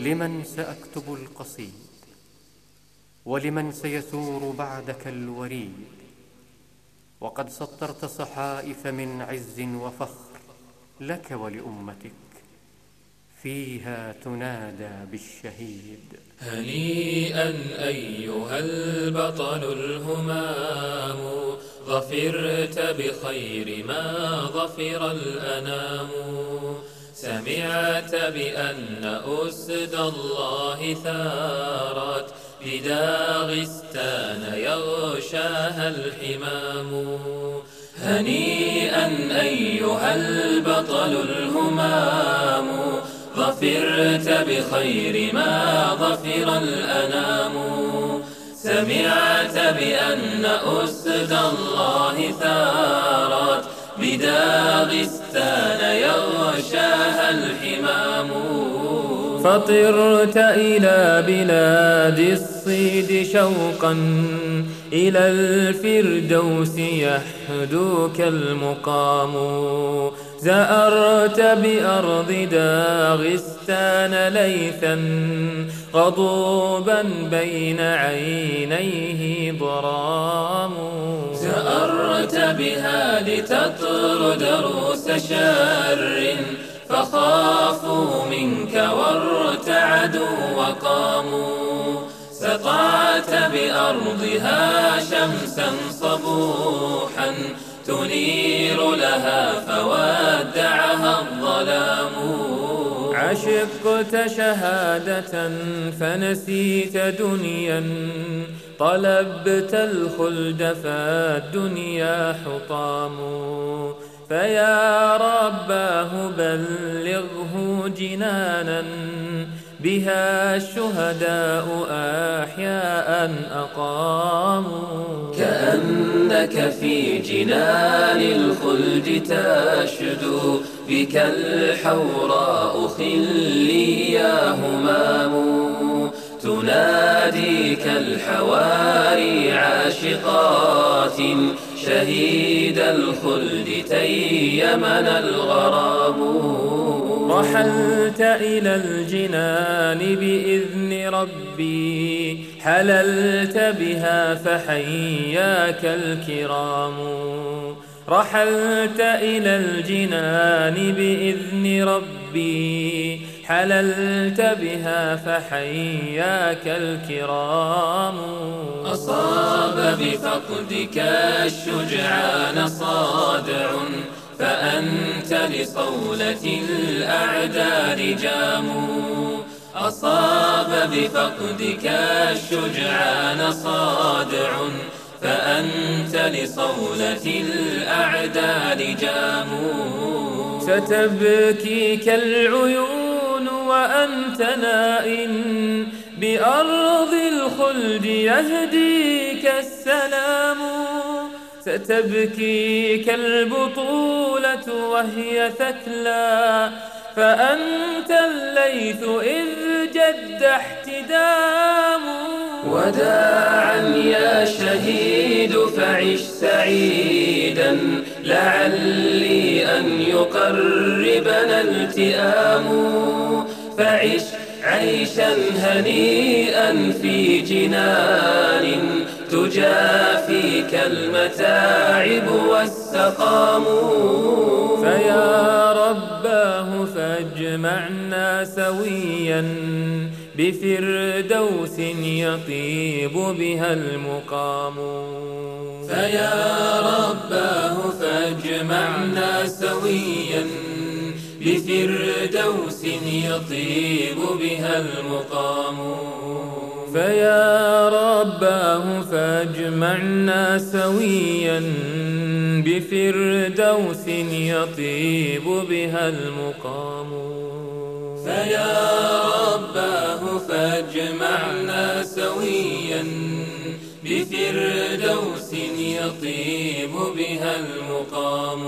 لمن سأكتب القصيد ولمن سيثور بعدك الوريد وقد سطرت صحائف من عز وفخر لك ولأمتك فيها تنادى بالشهيد هنيئا أيها البطل الهمام ظفرت بخير ما ظفر الأنام. سمعت بأن أسد الله ثارت بداغستان يغشاها الحمام. هنيئا أيها البطل الهمام ظفرت بخير ما ظفر الأنام. سمعت بأن أسد الله ثارت بداغستان يغشاها الحمام. فطرت إلى بلاد الصيد شوقا إلى الفردوس يحدوك المقام. زأرت بأرض داغستان ليثا غضوبا بين عينيه ضرام. بها لتطرد روس شر فخافوا منك وارتعدوا وقاموا. سطعت بأرضها شمسا صبوحا تنير لها فودعها عشقت شهادة فنسيت دنيا. طلبت الخلد فالدنيا حطام. فيا رباه بلغه جنانا. بها الشهداء أحياء أقاموا كأنك في جنان الخلد تشدو بك الحوراء خلي يا همام تناديك الحواري عاشقات شهيد الخلد تيمن الغرام رحلت إلى الجنان بإذن ربي. حللت بها فحياك الكرام. رحلت إلى الجنان بإذن ربي. حللت بها فحياك الكرام. أصاب بفقدك الشجعان صادع. فأنت لصولة الأعداء جام أصاب بفقدك الشجعان صادع. فأنت لصولة الأعداء جام ستبكيك العيون وأنت نائم. بأرض الخلد يهديك السلام. ستبكيك البطولة وهي ثكلى فأنت الليث إذ جد احتدام. وداعا يا شهيد فعش سعيدا لعلي أن يقربنا التئام. فعش عيشا هنيئا في جنان تجافيك المتاعب والسقام. فيا رباه فاجمعنا سويا بفردوس يطيب بها المقام. فيا رباه فاجمعنا سويا بفردوس يطيب بها المقام. فيا رباه فاجمعنا سويا بفردوس يطيب بها المقام. فيا رباه فاجمعنا سويا بفردوس يطيب بها المقام.